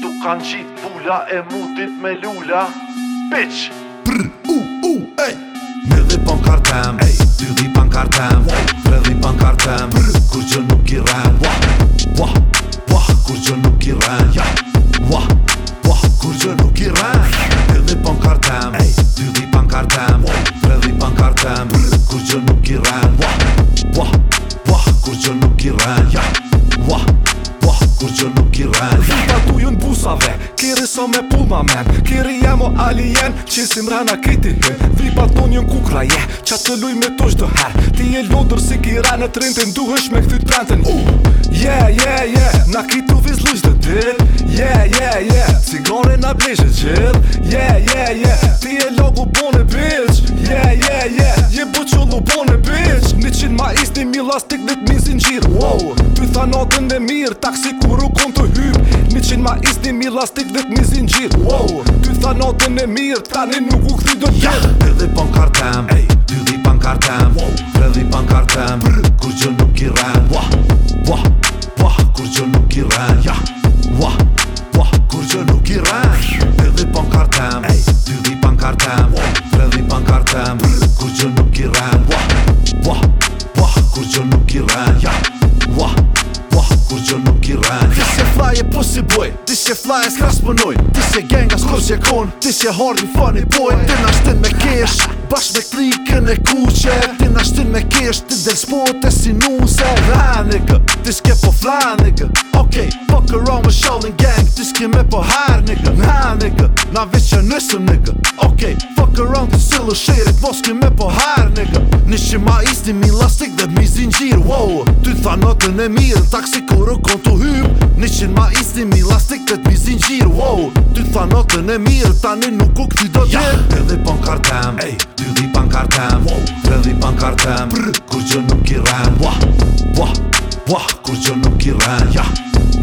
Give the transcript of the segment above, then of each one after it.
Tu kanë qitë pula e mutit me lula Bitch Prr, u, u, ej Në dhe pon kartem Ej, ty di pan kartem Tre dhi pan kartem Prr, kur që nuk i rem Wah, wah, wah, kur që nuk i rem Ja, wah, wah, kur që nuk i rem Në dhe pon kartem Ej, ty dhi pan kartem Tre dhi pan kartem Prr, kur që nuk i rem Wah, wah, wah, kur nuk i rem Ja, kur që nuk i rren Vita tu ju në busave, kiri sa so me puma men Kiri jem o alien, që si mrena kriti ty Vipa ton ju në kukra je, qa të luj me tush dë her Ti e lodur si kira në trintin, duhesh me këthy trentin Uh, yeah, yeah, yeah, na kitu viz lujsh dhe dit Yeah, yeah, yeah, cigare na bleshe gjith Yeah, yeah qitë ma isni mi lastik dhe t'min zingjir wow, Ty tha natën dhe mirë, taksi kuru rukon të hyp Mi qitë ma isni mi lastik dhe t'min zingjir wow, Ty tha natën dhe mirë, tani nuk u këthi do t'jir ja, Ty dhe pan kartem, ey, ty dhe pan kartem kur gjë nuk i ren Wah, wah, wah, nuk i ren ja, Wah, wah, kur nuk i ren Ty dhe pan kartem, ey, ty dhe pan kartem wow, nuk i jo nuk i rani Ti se fly e pussy po boy Ti se fly e s'kras pënoj Ti se gang as kus je kon Ti se hardy funny boy Ti na shtin me kesh Bash me klikën e kuqe Ti na shtin me kesh Ti del spot e si nuse Rani gë Ti s'ke po fly në gë Ok, fuck around me shollin gang Ti s'ke me po hard në gë Nga në gë Na veç që nësë në gë Ok, fuck around të s'ilë shirit Vos ke me po hard në gë Nishë ma isni min lastik dhe mi zingjir wow, Ty tha notën e mirë Taksi koro kon të hyp Nishë ma isni min lastik dhe mi zingjir wow, Ty tha notën e mirë Tani nuk u këty do tjer ja, Tredhi pan kartem ey, Tredhi pan kartem wow, Tredhi Kur gjë nuk i rem wah, wah, wah, Kur nuk i rem ja,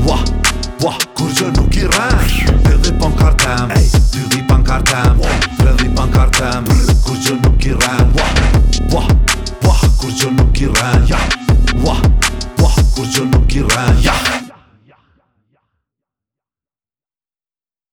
wah, wah, Kur gjë nuk i rem Tredhi pan kartem ey, Tredhi pan kartem wow, Tredhi pan Kur gjë nuk i rem wah, Wah, wah, kurcunuk kiraya Wah, wah, kurcunuk kiraya